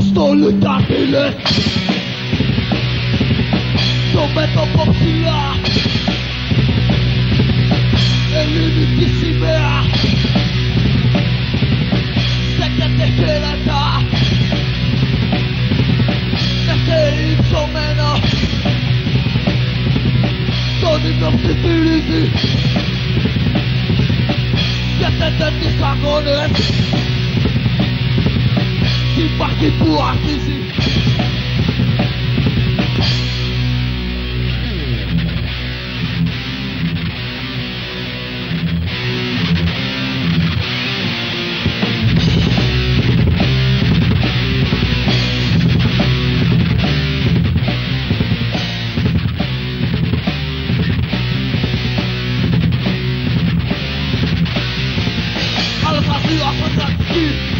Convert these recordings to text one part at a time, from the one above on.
Στο τα πύλε Το μέτωπο ψηλά Ελληνική σημαία. Στέκεται χαιρετά Δεύτερη ψωμένο Τον ύπνο τις αγώνες. Syö fantakatia Tuolla mukana Alfa syö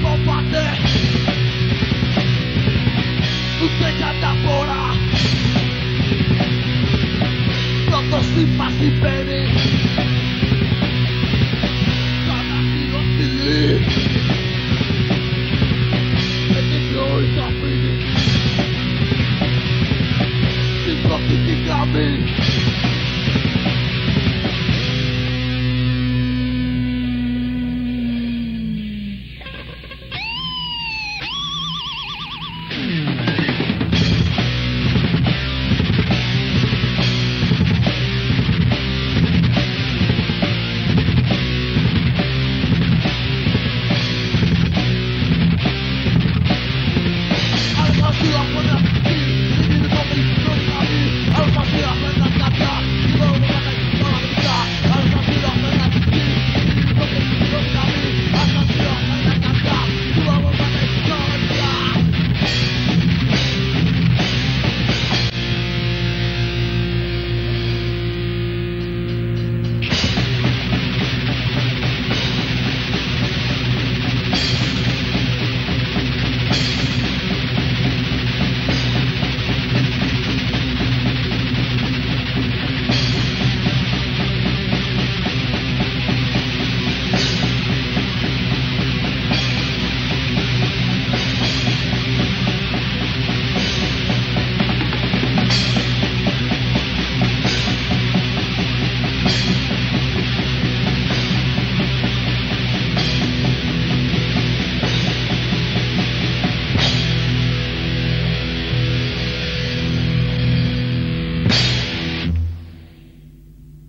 combate Usted ya está fora. Pronto sin más Cada tiro sin leer Este flor está finis Sin prostituir a